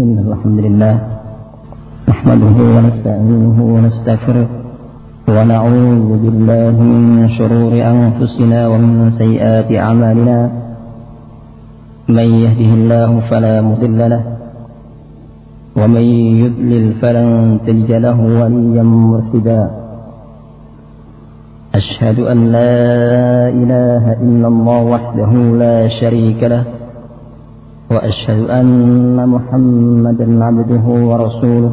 إن الحمد لله نحمده ونستعينه ونستغفره ونعوذ بالله من شرور أنفسنا ومن سيئات أعمالنا. من يهده الله فلا مضل له ومن يضلل فلن تجد له وليا مرشدا. أشهد أن لا إله إلا الله وحده لا شريك له وأشهد أن محمدا عبده ورسوله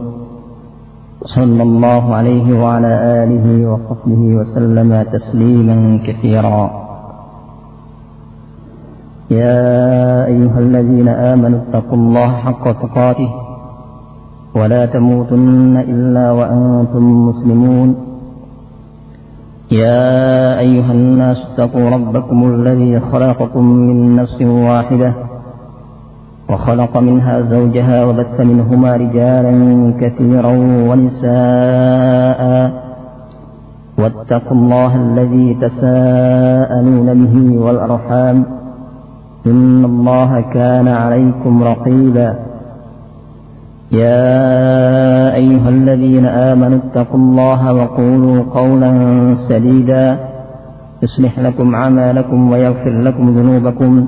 صلى الله عليه وعلى آله وصحبه وسلم تسليما كثيرا. يا أيها الذين آمنوا اتقوا الله حق تقاته ولا تموتن إلا وأنتم مسلمون. يا أيها الناس اتقوا ربكم الذي خلقكم من نفس واحدة وخلق منها زوجها وبث منهما رجالا كثيرا ونساء. واتقوا الله الذي تساءلون به والأرحام. إن الله كان عليكم رقيبا. يا أيها الذين آمنوا اتقوا الله وقولوا قولا سديدا. يصلح لكم أعمالكم ويغفر لكم ذنوبكم.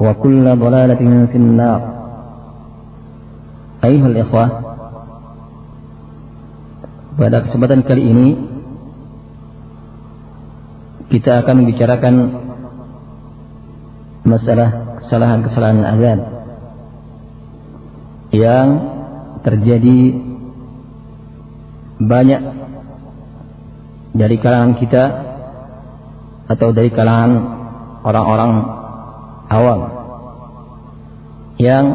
وكل ضلالة في النار أيها الإخوة pada kesempatan kali ini kita akan membicarakan masalah kesalahan-kesalahan azan yang terjadi banyak dari kalangan kita atau dari kalangan orang-orang awam yang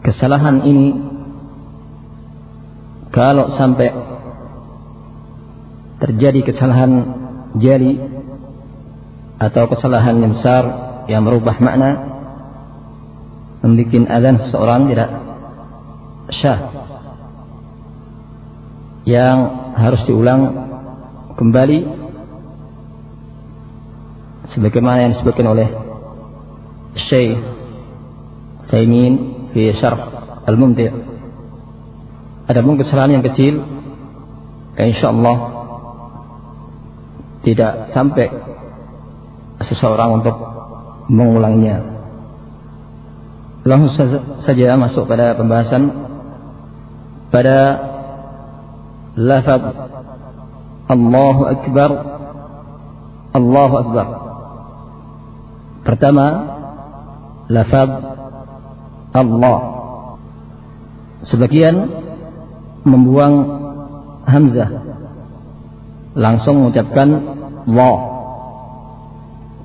kesalahan ini kalau sampai terjadi kesalahan jari atau kesalahan yang besar yang merubah makna membuat azan seseorang tidak syah. Yang harus diulang kembali sebagaimana yang disebutkan oleh Syekh Saimin fi Syarh Al-Mumti' adapun kesalahan yang kecil. Insyaallah tidak sampai seseorang untuk mengulanginya. Langsung saja masuk pada pembahasan. Pada lafaz Allahu Akbar. Allahu Akbar. Pertama, lafaz Allah. Sebagian membuang hamzah. Langsung mengucapkan Allah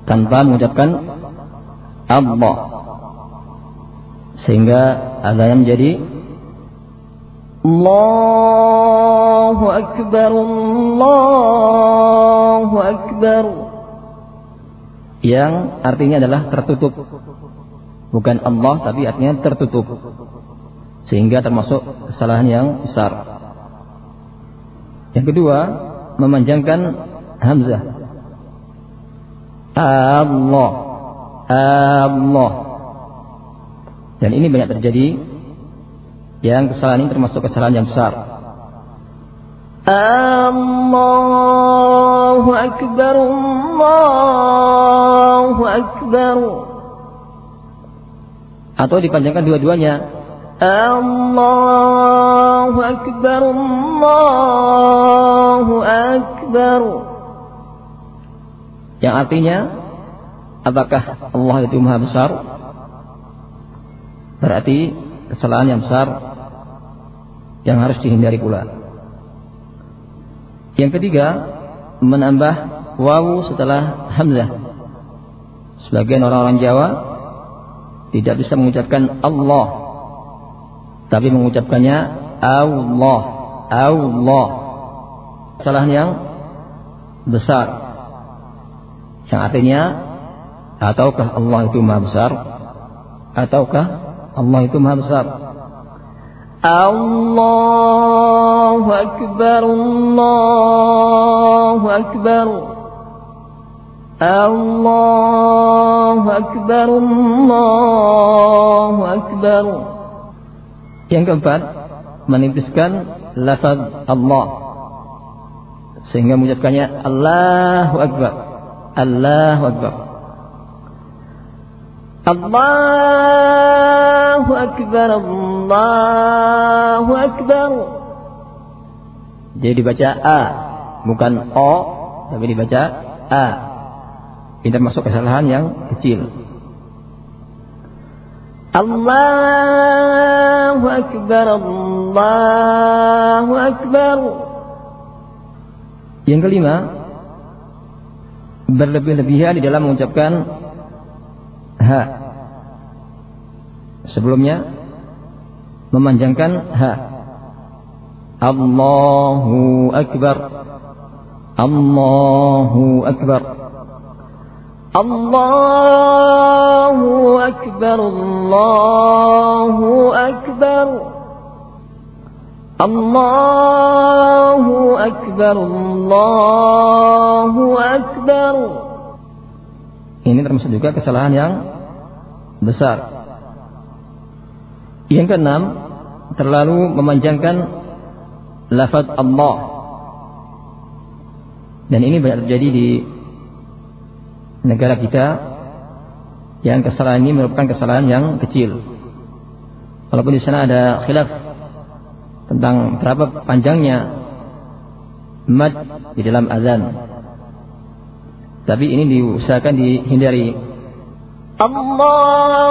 tanpa mengucapkan Allah. Sehingga adanya menjadi Allahu Akbar Allahu Akbar yang artinya adalah tertutup bukan Allah tapi artinya tertutup. Sehingga termasuk kesalahan yang besar. Yang kedua memanjangkan hamzah. Allah. Allah. Dan ini banyak terjadi yang kesalahan ini termasuk kesalahan yang besar. Allahu Akbar Allahu Akbar atau dipanjangkan dua-duanya. Allahu Akbar Allahu Akbar. Yang artinya apakah Allah itu maha besar? Berarti kesalahan yang besar yang harus dihindari pula. Yang ketiga, menambah wawu setelah hamzah. Sebagian orang-orang Jawa tidak bisa mengucapkan Allah Tapi mengucapkannya Allah, Allah. Kesalahan yang besar. Yang artinya ataukah Allah itu maha besar ataukah Allah itu maha besar. Allahu akbar Allahu akbar Allahu akbar Allahu akbar. Yang keempat menipiskan lafaz Allah. Sehingga mengucapkannya Allahu akbar Allahu akbar. Allahu akbar Allahu akbar. Jadi dibaca A bukan O tapi dibaca A ini termasuk kesalahan yang kecil. Allahu Akbar Allahu Akbar. Yang kelima Berlebih-lebihan di dalam mengucapkan Ha. Sebelumnya Memanjangkan Ha. Allahu Akbar. Allahu Akbar الله أكبر الله أكبر الله أكبر الله أكبر Ini termasuk juga kesalahan yang besar. Yang keenam, terlalu memanjangkan lafaz Allah. Dan ini banyak terjadi di negara kita yang kesalahan ini merupakan kesalahan yang kecil. Walaupun di sana ada khilaf tentang berapa panjangnya mad di dalam azan. Tapi ini diusahakan dihindari. Allahu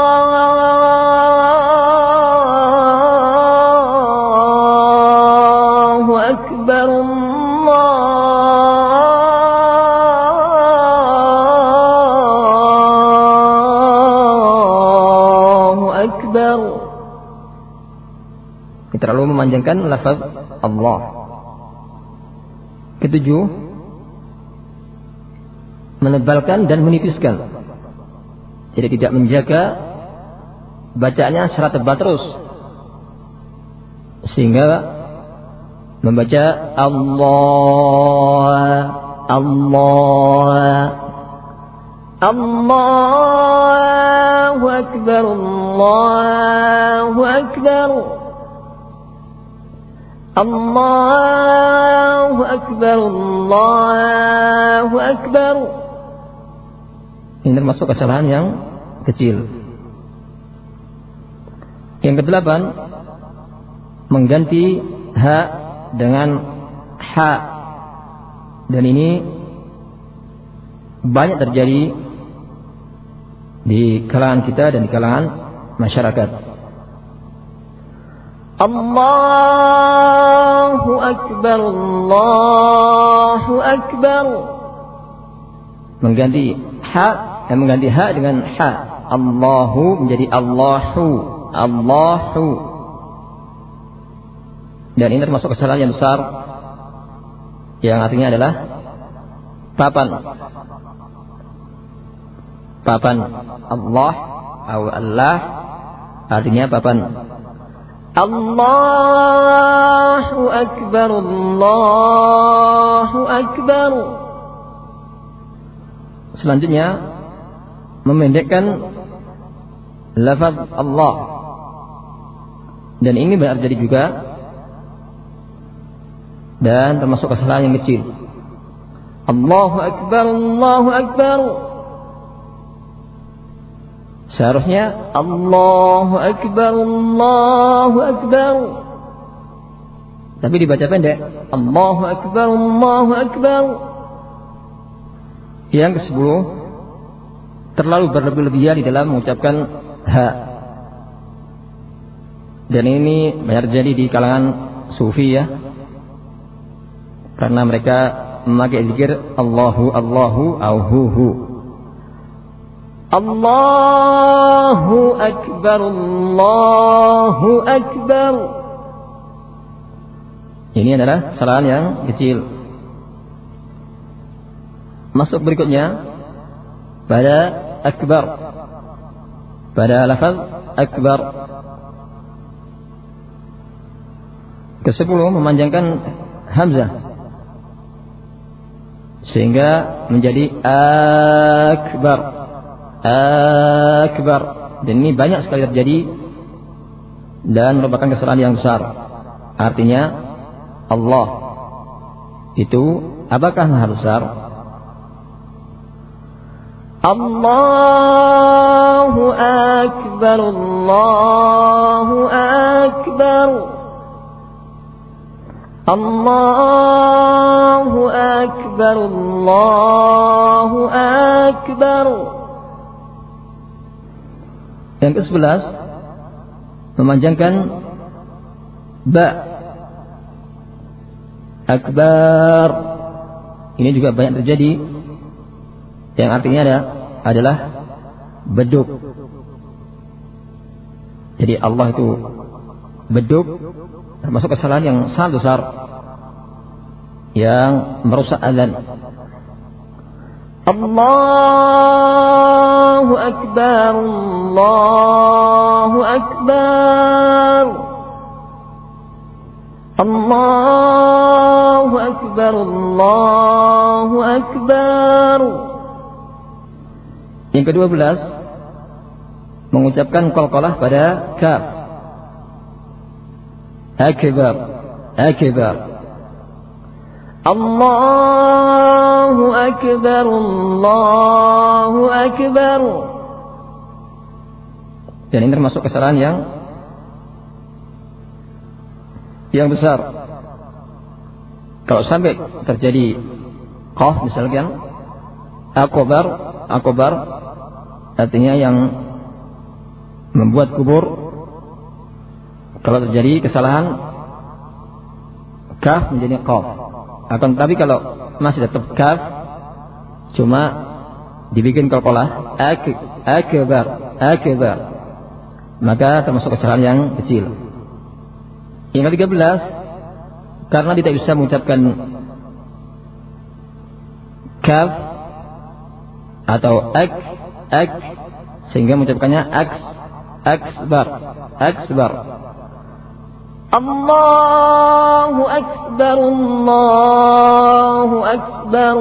memanjangkan lafaz Allah. Ketujuh, menebalkan dan menipiskan. Jadi tidak menjaga bacaannya secara tebal terus. Sehingga membaca Allah Allah Allahu Akbar Allahu Akbar الله أكبر الله أكبر ini termasuk kesalahan yang kecil yang kedelapan mengganti ha dengan ha dan ini banyak terjadi di kalangan kita dan di kalangan masyarakat Allahu Akbar Allahu Akbar. Mengganti ha dan mengganti ha dengan ha. Allahu menjadi Allahu Allahu. Dan ini termasuk kesalahan yang besar yang artinya adalah papan. Papan Allah atau Allah artinya papan Allahu Akbar Allahu Akbar. Selanjutnya memendekkan lafaz Allah. Dan ini benar jadi juga dan termasuk kesalahan yang kecil. Allahu Akbar Allahu Akbar Seharusnya Allahu Akbar, Allahu Akbar. Tapi dibaca pendek. Allahu Akbar, Allahu Akbar. Yang ke sepuluh terlalu berlebih-lebihan di dalam mengucapkan ha. Dan ini banyak terjadi di kalangan sufi ya. Karena mereka memakai zikir Allahu Allahu Auhuhu Allahu Akbar Allahu Akbar. Ini adalah kesalahan yang kecil. Masuk berikutnya. Pada akbar. Pada lafaz akbar. Kesepuluh memanjangkan hamzah. Sehingga menjadi akbar akbar. Dan ini banyak sekali terjadi dan merupakan kesalahan yang besar. Artinya Allah itu apakah maha besar? Allahu akbar Allahu akbar. Allahu akbar Allahu akbar, Allahu akbar. Yang ke sebelas memanjangkan ba. Akbar. Ini juga banyak terjadi. Yang artinya ada adalah beduk. Jadi Allah itu beduk termasuk kesalahan yang sangat besar yang merusak azan. Allahu Akbar, Allahu Akbar. Allahu Akbar, Allahu Akbar. Yang kedua belas mengucapkan qalqalah pada kaf أكبر أكبر الله أكبر الله أكبر dan ini termasuk kesalahan yang yang besar kalau sampai terjadi qaf misalkan akobar akobar artinya yang membuat kubur kalau terjadi kesalahan kaf menjadi qaf. Akan tetapi kalau masih tetap kaf cuma dibikin kalkolah ak akbar akbar maka termasuk kesalahan yang kecil. Yang ke belas karena tidak bisa mengucapkan kaf atau ak ak sehingga mengucapkannya aks aksbar aksbar الله أكبر الله أكبر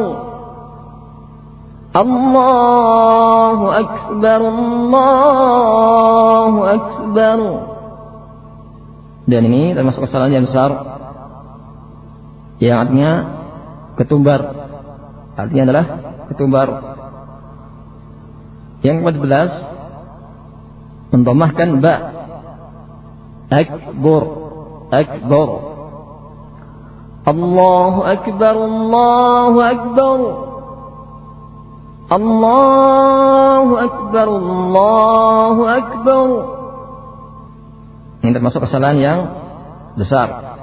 الله أكبر الله أكبر dan ini termasuk kesalahan yang besar yang artinya ketumbar artinya adalah ketumbar yang ke-14 mendomahkan ba akbar أكبر الله أكبر الله أكبر الله أكبر الله أكبر Ini termasuk kesalahan yang besar.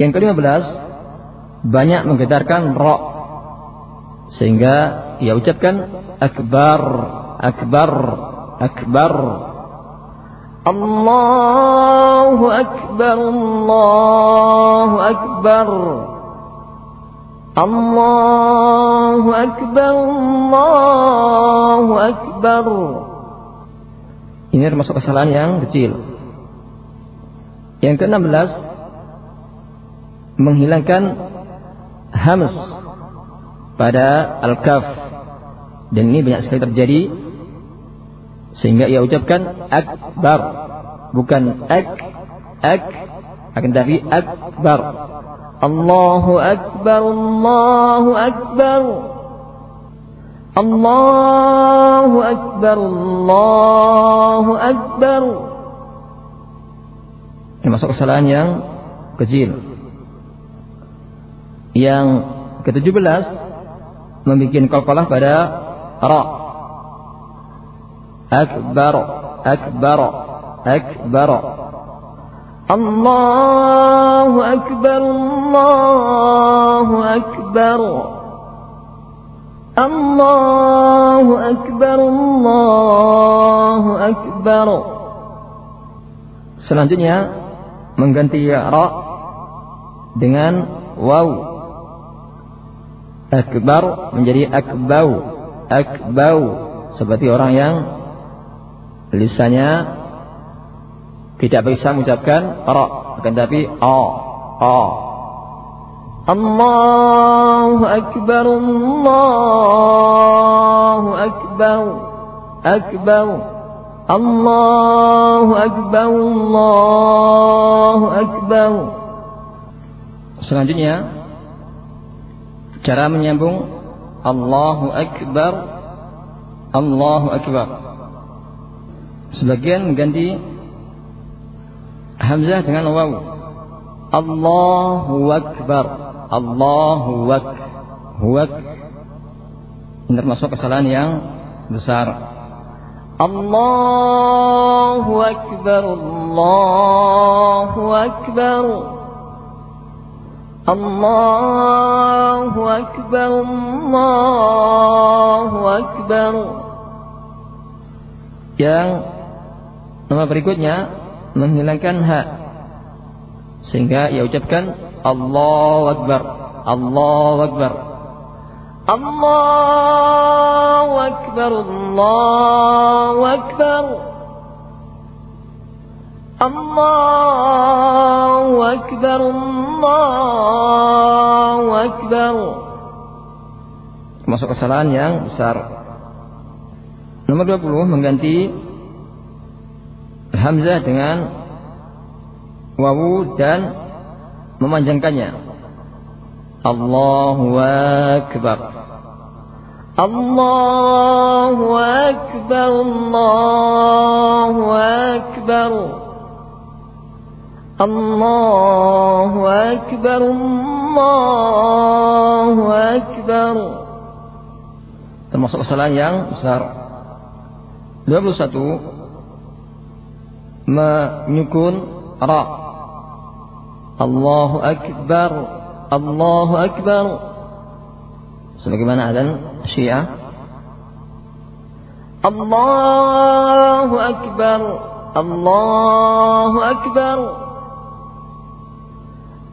Yang kelima belas, banyak menggetarkan ro sehingga ia ucapkan akbar, akbar, akbar. الله أكبر الله أكبر الله أكبر الله أكبر Ini termasuk kesalahan yang kecil. Yang ke-16 menghilangkan hams pada al-kaf. Dan ini banyak sekali terjadi sehingga ia ucapkan akbar. Bukan ak ak. Akan tapi akbar. Allahu akbar Allahu akbar. Allahu akbar Allahu akbar. Ini masuk kesalahan yang kecil. Yang ke-17 membuat kalkalah pada ra أكبر أكبر أكبر الله أكبر الله أكبر الله أكبر الله أكبر Selanjutnya mengganti ra dengan waw. Akbar menjadi akbau. Akbau seperti orang yang lisannya tidak bisa mengucapkan ra akan tapi a a. Allahu akbar Allahu akbar akbar Allahu akbar Allahu akbar. Selanjutnya cara menyambung Allahu akbar Allahu akbar. Sebagian mengganti Hamzah dengan waw. Allahu Akbar. Allahu wak huwak. Ini termasuk kesalahan yang besar. Allahu akbar. Allahu akbar. Allahu akbar. Allahu akbar. Yang nomor berikutnya menghilangkan ha. Sehingga ia ucapkan Allahu Akbar Allahu Akbar. Allahu Akbar Allahu Akbar. Allahu Akbar Allahu Akbar. Masuk kesalahan yang besar. Nomor 20 mengganti Hamzah dengan Wawu dan memanjangkannya. Allahu Akbar. Allahu Akbar. Allahu Akbar. Allahu Akbar. Allahu Akbar. Termasuk kesalahan yang besar. 21 menyukun ra. Allahu Akbar Allahu Akbar. Sebagaimana adzan Syiah. Allahu Akbar Allahu Akbar.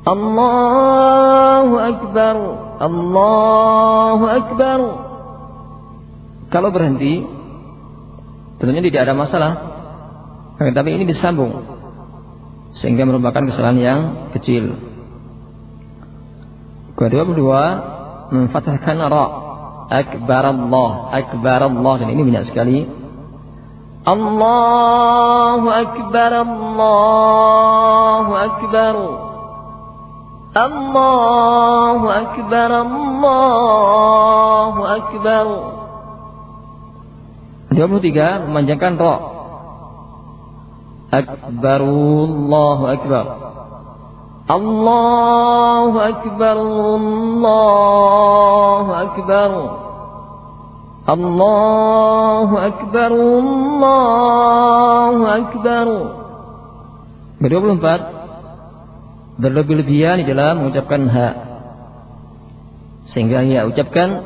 Allahu Akbar Allahu Akbar. Kalau berhenti tentunya tidak ada masalah tapi ini disambung. Sehingga merupakan kesalahan yang kecil. Kedua kedua memfathahkan ra. Akbar Allah akbar Allah dan ini banyak sekali. Allahu akbar Allahu akbar. Allahu akbar Allahu akbar. 23 memanjangkan ra أكبر الله أكبر الله أكبر الله أكبر الله أكبر الله أكبر Ke-24 Berlebih-lebihan di dalam mengucapkan ha Sehingga ia ucapkan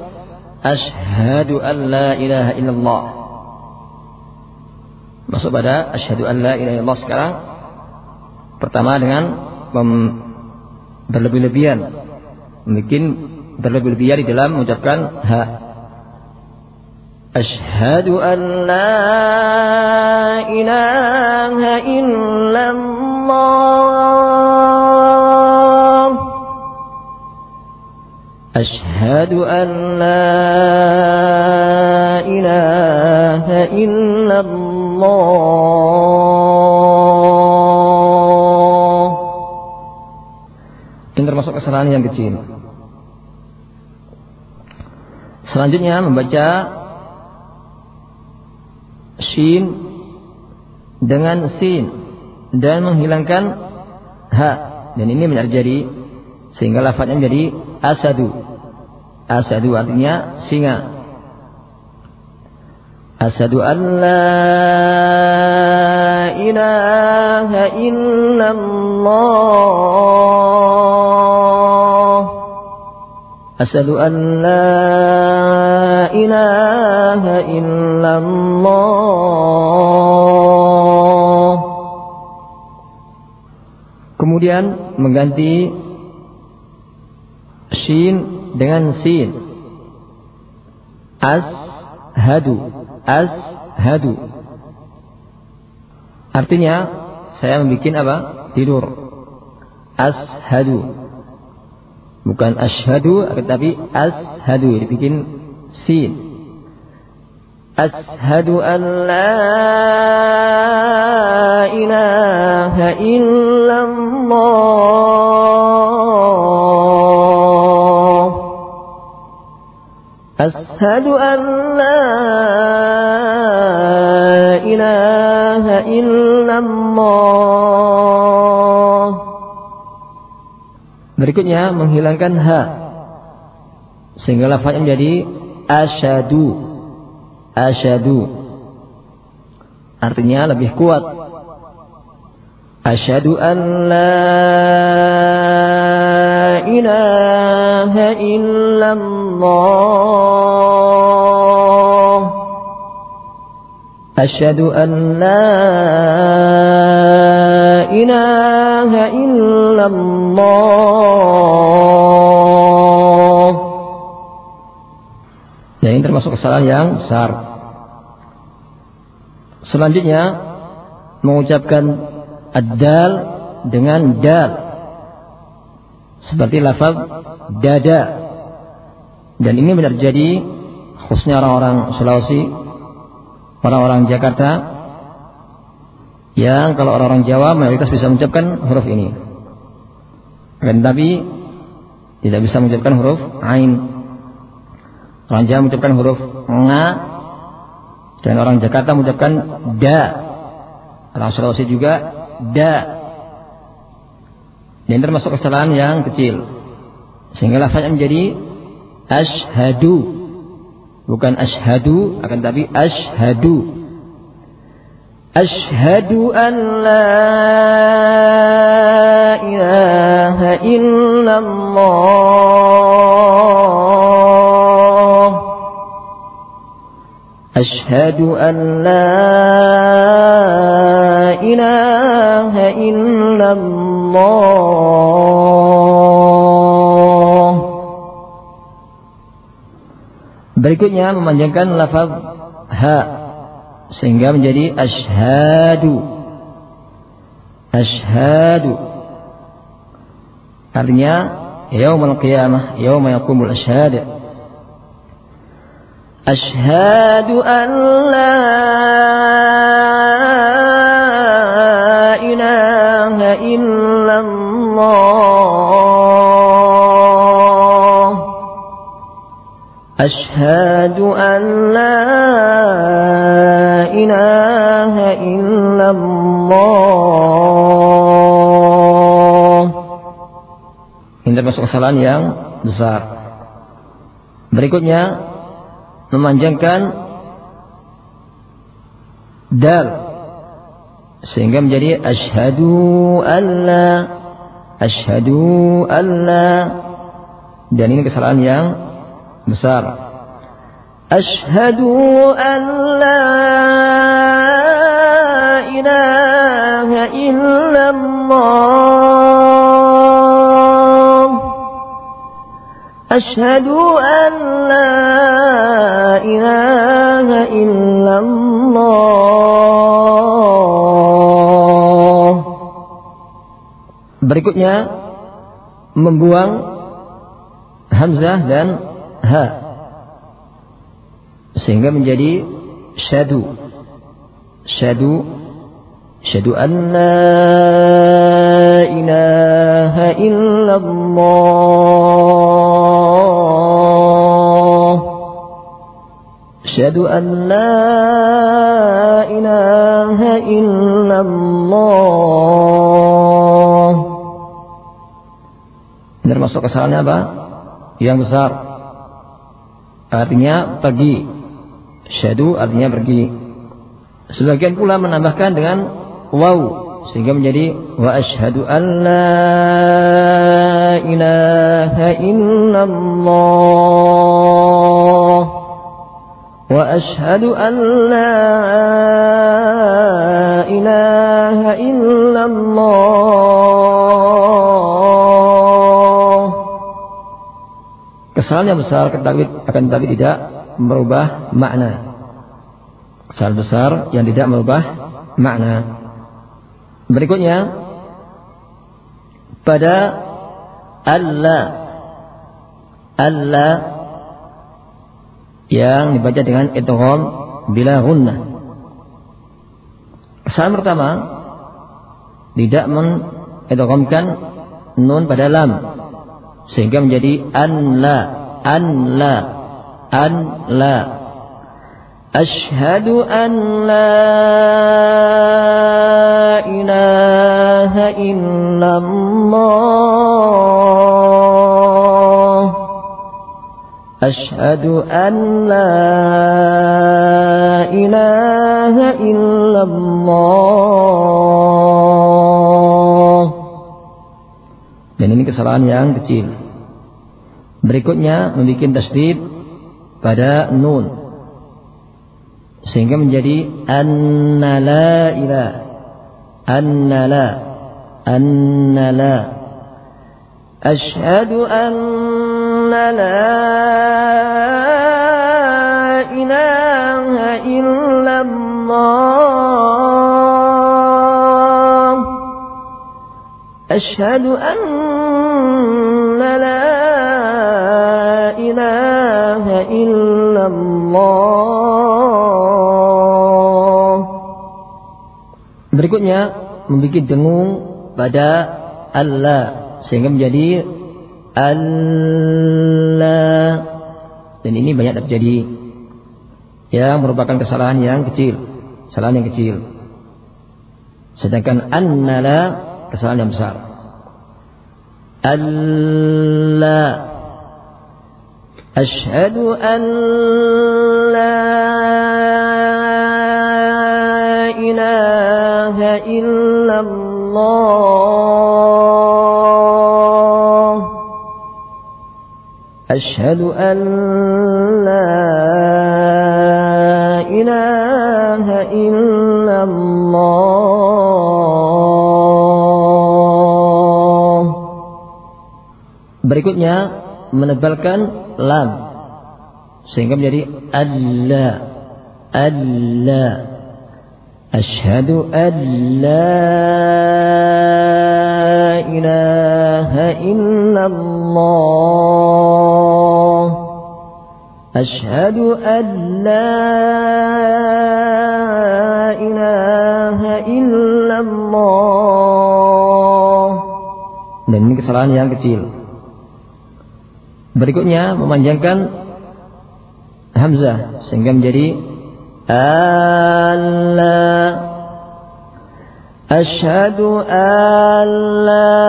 Ashhadu an la ilaha illallah masuk pada asyhadu an la ilaha illallah sekarang. Pertama dengan berlebih-lebihan. Mungkin berlebih-lebihan di dalam mengucapkan ha. Asyhadu an la ilaha illallah. Asyhadu an la ilaha illallah Allah. Ini termasuk kesalahan yang kecil. Selanjutnya membaca shin dengan sin dan menghilangkan ha. Dan ini menjadi sehingga lafadznya menjadi asadu. Asadu artinya singa أشهد أن لا إله إلا الله أشهد أن لا إله إلا الله Kemudian mengganti shin dengan sin. Ashadu. Ashadu. Artinya saya membuat apa? Tidur. Ashadu. Bukan ashadu, tapi ashadu. Dibikin sin. Ashadu an la ilaha illallah. Ashadu an Berikutnya menghilangkan ha. Sehingga lafaznya menjadi asyadu. Asyadu. Artinya lebih kuat. Asyadu an la ilaha illallah. Asyadu an la ilaha illallah. Dan ini termasuk kesalahan yang besar. Selanjutnya mengucapkan ad-dal dengan dal. Seperti lafaz dada. Dan ini benar jadi khususnya orang-orang Sulawesi, orang-orang Jakarta yang kalau orang-orang Jawa mayoritas bisa mengucapkan huruf ini. Akan tapi tidak bisa mengucapkan huruf ain. Orang Jawa mengucapkan huruf nga dan orang Jakarta mengucapkan da. Orang Sulawesi juga da. Dan termasuk kesalahan yang kecil. Sehingga lafaznya menjadi ashadu. Bukan ashadu, akan tapi ashadu. Ashadu an la ilaha illallah. Ashadu an la ilaha illallah. Berikutnya memanjangkan lafaz ha sehingga menjadi ashadu. Ashadu. Artinya yaumul qiyamah, yauma yaqumul ashhad. Ashhadu an la ilaha illallah. Ashhadu an la ilaha illallah. kesalahan yang besar. Berikutnya memanjangkan dal sehingga menjadi asyhadu alla asyhadu alla dan ini kesalahan yang besar. Asyhadu an la ilaha illallah أشهد أن لا إله إلا الله Berikutnya membuang hamzah dan ha sehingga menjadi syadu syadu syadu an la ilaha illallah. Syadu an la ilaha illallah. Termasuk kesalahannya apa yang besar. Artinya pergi. Syadu artinya pergi. Sebagian pula menambahkan dengan waw sehingga menjadi wa asyhadu an la ilaha illallah. Wa asyhadu an la ilaha illallah. Kesalahan yang besar akan tetapi tidak merubah makna. Kesalahan besar yang tidak merubah makna. Berikutnya. Pada Allah. Allah yang dibaca dengan idgham bila gunnah. Kesalahan pertama tidak mengidghamkan nun pada lam sehingga menjadi anla anla anla. Ashhadu anla إله إلا الله أشهد أن لا إله إلا الله Dan ini kesalahan yang kecil. Berikutnya membuat tasdid pada nun sehingga menjadi anna la ilah anna la anna la asyhadu anna la ilaha illallah asyhadu anna la ilaha illallah Berikutnya membuat dengung pada Allah sehingga menjadi Allah dan ini banyak terjadi yang merupakan kesalahan yang kecil, kesalahan yang kecil. Sedangkan annala kesalahan yang besar. Allah Ashhadu an ilaha illallah Ashhadu an la ilaha illallah Berikutnya menebalkan lam sehingga menjadi alla alla أشهد أن لا إله إلا الله أشهد أن لا إله إلا الله dan ini kesalahan yang kecil berikutnya memanjangkan hamzah sehingga menjadi ألا أشهد أن لا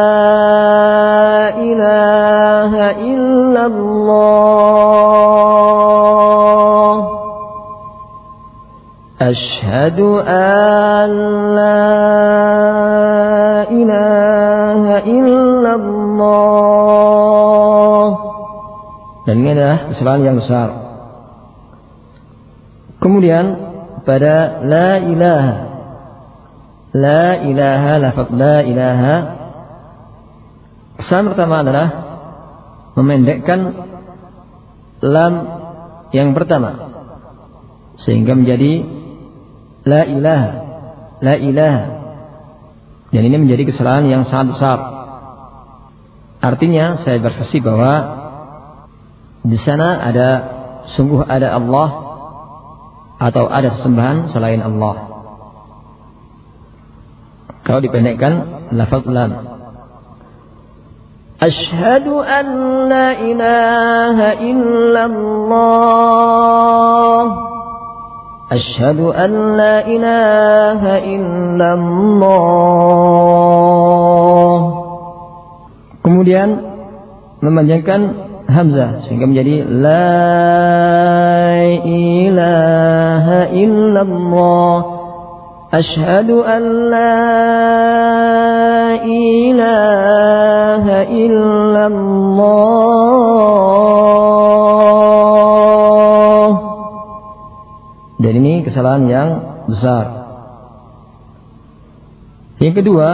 إله إلا الله أشهد أن لا إله إلا الله dan ini adalah kesalahan yang besar. Kemudian pada la ilaha. La ilaha lafaz la ilaha. Kesan pertama adalah memendekkan lam yang pertama. Sehingga menjadi la ilaha la ilaha. Dan ini menjadi kesalahan yang sangat besar. Artinya saya bersaksi bahwa di sana ada sungguh ada Allah atau ada sesembahan selain Allah. Kalau dipendekkan lafaz lam. Ashhadu an la ilaha illallah. Ashhadu an la ilaha illallah. Kemudian memanjangkan hamzah sehingga menjadi la ilaha illallah. Asyhadu an la ilaha illallah. Dan ini kesalahan yang besar. Yang kedua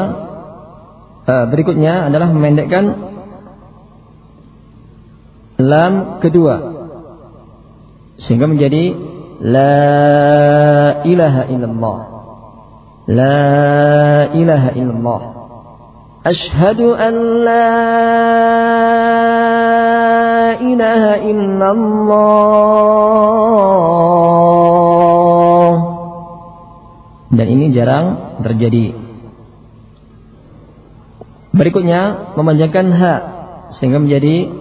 eh, berikutnya adalah memendekkan lam kedua sehingga menjadi la ilaha illallah. La ilaha illallah. Ashhadu an la ilaha illallah. Dan ini jarang terjadi. Berikutnya memanjangkan ha sehingga menjadi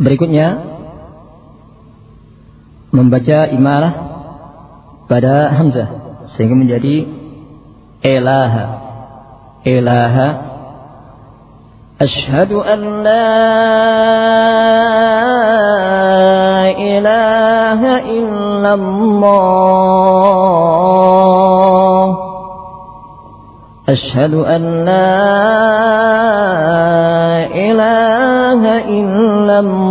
Berikutnya membaca imarah pada hamzah sehingga menjadi ilaha ilaha Ashhadu an la ilaha illallah Ashhadu an la ilaha illallah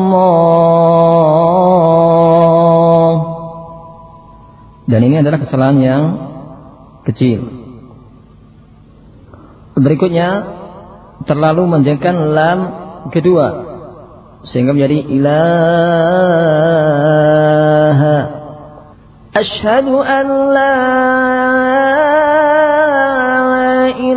Dan ini adalah kesalahan yang kecil. Berikutnya terlalu menjadikan lam kedua sehingga menjadi ilaha. Ashhadu an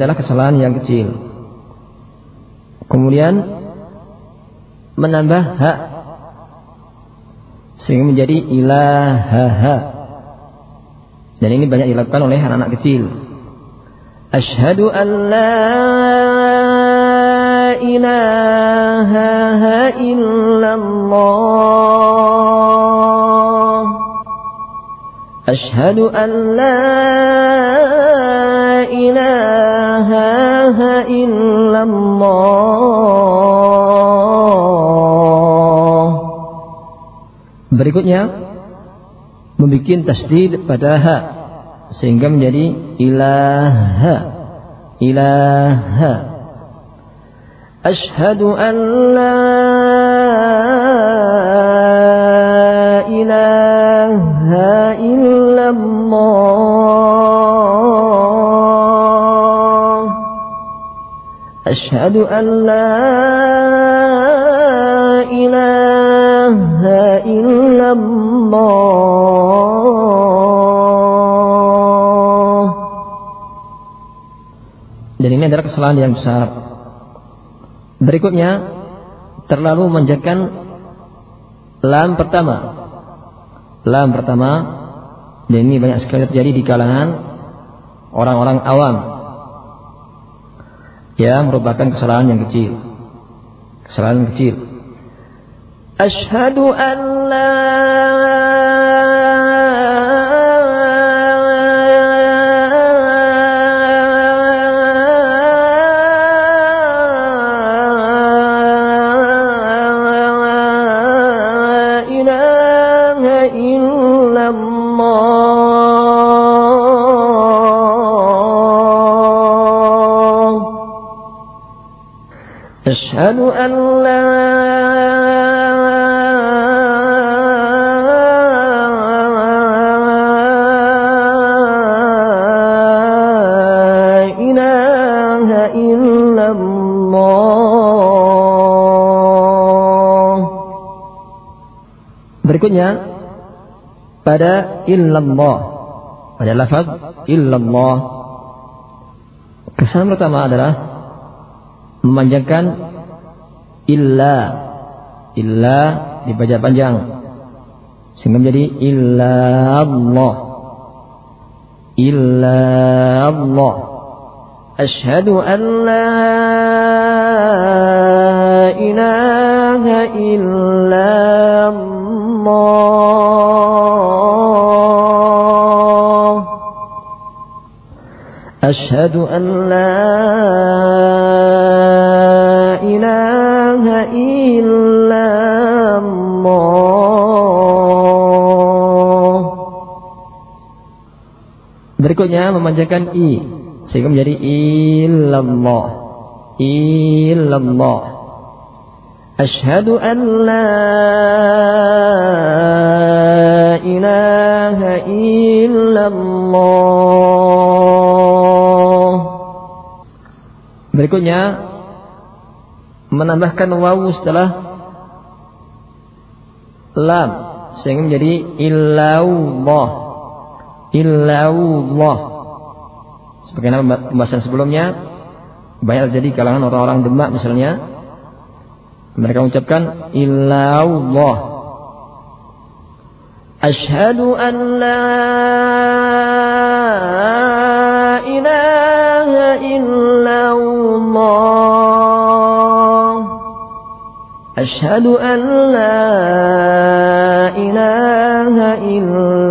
adalah kesalahan yang kecil. Kemudian menambah hak sehingga menjadi ilaha. Dan ini banyak dilakukan oleh anak-anak kecil. Ashhadu an la ilaha illallah. Ashhadu an la ilaha illallah. Berikutnya membuat tasdid pada ha sehingga menjadi ilaha ilaha أشهد أن لا إله أشهد أن لا إله إلا الله Dan ini adalah kesalahan yang besar. Berikutnya terlalu menjakan lam pertama. Lam pertama dan ini banyak sekali terjadi di kalangan orang-orang awam yang merupakan kesalahan yang kecil. Kesalahan kecil. An la أشهد أن لا إله إلا الله Berikutnya pada illallah pada lafaz illallah. Kesan pertama adalah memanjangkan illa illa dibaca panjang. Sehingga menjadi illa Allah. Illa Allah. Asyhadu an la ilaha illa Allah. Asyhadu an la memanjangkan i sehingga menjadi illallah. Illallah. Asyhadu an la ilaha illallah. Berikutnya menambahkan wawu setelah lam sehingga menjadi illallah. Illallah sebagaimana pembahasan sebelumnya banyak terjadi kalangan orang-orang Demak misalnya mereka mengucapkan illallah. Asyhadu an la ilaha illallah. Asyhadu an la ilaha illallah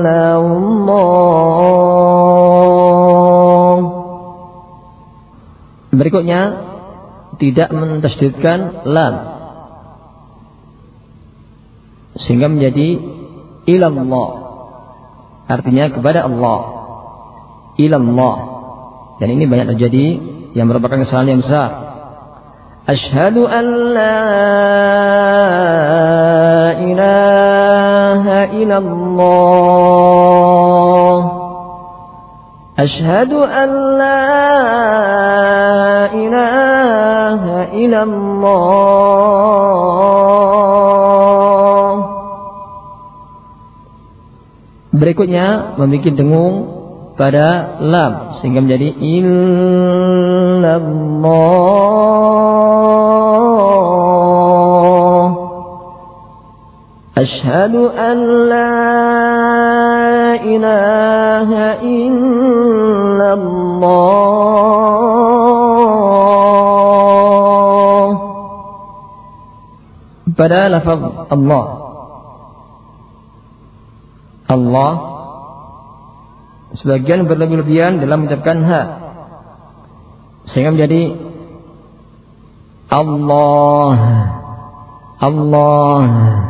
berikutnya tidak mentasdidkan lam. Sehingga menjadi ilallah. Artinya kepada Allah. Ilallah. Dan ini banyak terjadi yang merupakan kesalahan yang besar. Asyhadu an la ilaha illallah asyhadu an la ilaha illallah berikutnya membuat dengung pada lam sehingga menjadi illallah. Asyhadu an la ilaha illallah. Pada lafaz Allah. Allah. Sebagian berlebih-lebihan dalam mengucapkan ha. Sehingga menjadi Allah. Allah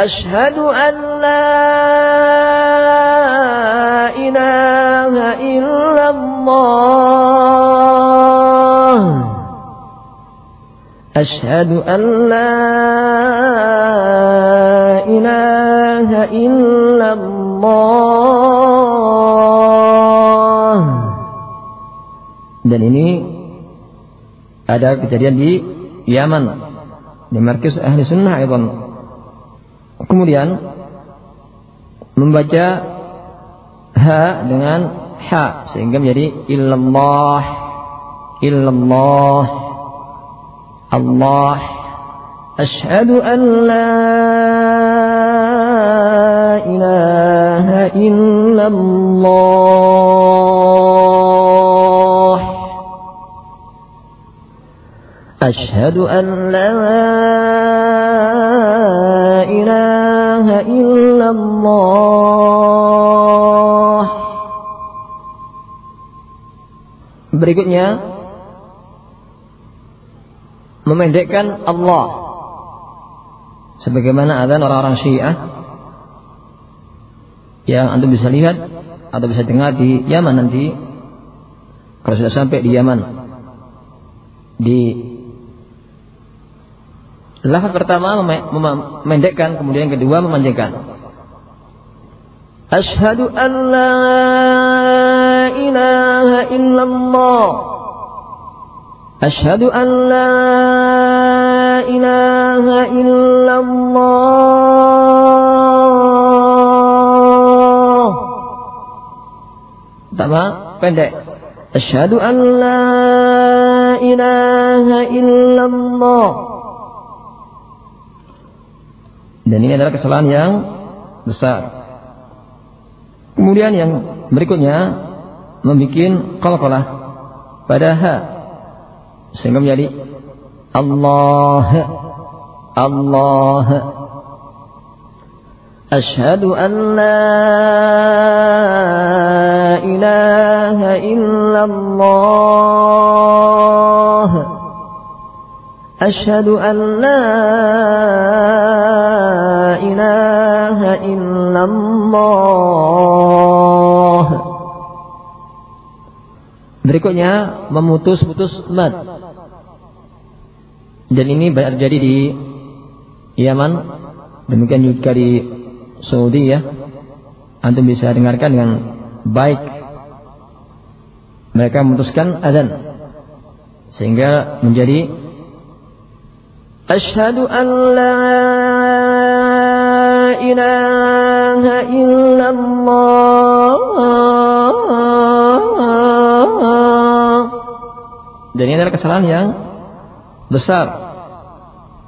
Ashhadu an la ilaha illallah Ashhadu an la ilaha illallah dan ini ada kejadian di Yaman di markis ahli sunnah Iban. Kemudian membaca ha dengan ha sehingga menjadi illallah illallah Allah. Asyhadu an la ilaha illallah. Asyhadu an la Berikutnya memendekkan Allah. Sebagaimana ada orang-orang Syiah yang anda bisa lihat atau bisa dengar di Yaman nanti. Kalau sudah sampai di Yaman di lafaz pertama memendekkan kemudian kedua memanjangkan. Ashhadu an la ilaha illallah أشهد أن لا إله إلا الله Pertama, pendek. Asyhadu an la ilaha illallah. Dan ini adalah kesalahan yang besar. Kemudian yang berikutnya membuat qalqalah pada ha sehingga menjadi Allah Allah أشهد أن لا إله إلا الله أشهد أن لا إله إلا الله Berikutnya memutus-putus mat. Dan ini banyak terjadi di Yaman, demikian juga di Saudi ya. Antum bisa dengarkan dengan baik. Mereka memutuskan adzan sehingga menjadi Asyhadu an la ilaha illallah Dan ini adalah kesalahan yang besar.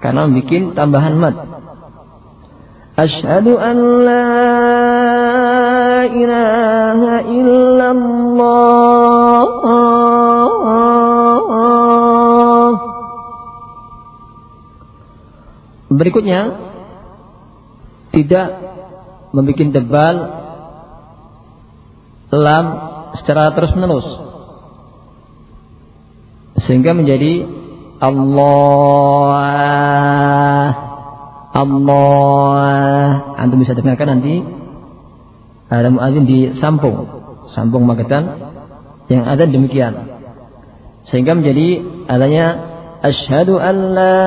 Karena bikin tambahan mad. Ashhadu an la ilaha illallah. Berikutnya tidak membuat tebal lam secara terus-menerus sehingga menjadi Allah. Allah. Antum bisa dengarkan nanti ada muadzin di Sampung. Sampung Magetan yang ada demikian. Sehingga menjadi adanya asyhadu an la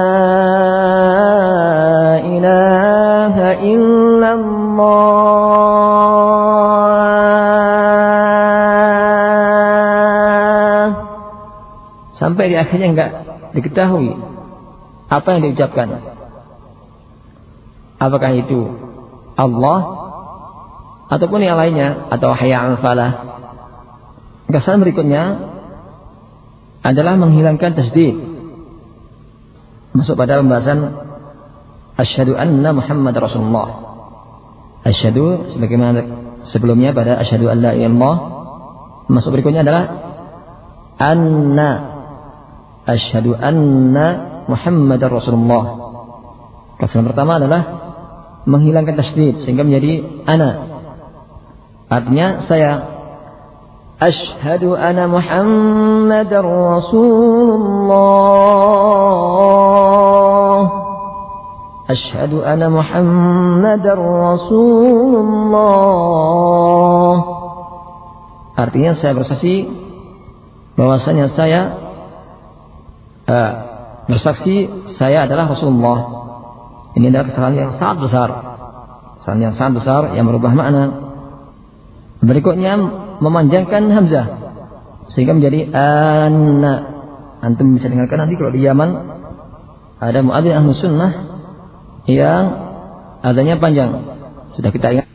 ilaha illallah sampai di akhirnya enggak diketahui apa yang diucapkan Apakah itu Allah ataupun yang lainnya atau hayya al falah. Kesalahan berikutnya adalah menghilangkan tasdid. Masuk pada pembahasan asyhadu anna Muhammad Rasulullah. Asyhadu sebagaimana sebelumnya pada asyhadu an la ilallah. Masuk berikutnya adalah anna asyhadu anna Muhammad Rasulullah. Kesalahan pertama adalah menghilangkan tasdid sehingga menjadi ana. Artinya saya Ashhadu anna Muhammadar Rasulullah. Ashhadu anna Muhammadar Rasulullah. Artinya saya bersaksi bahwasanya saya uh, bersaksi saya adalah Rasulullah. Ini adalah kesalahan yang sangat besar. Kesalahan yang sangat besar yang merubah makna. Berikutnya memanjangkan hamzah sehingga menjadi anna. Antum bisa dengarkan nanti kalau di Yaman ada muadzin ahlu sunnah yang adanya panjang. Sudah kita ingat.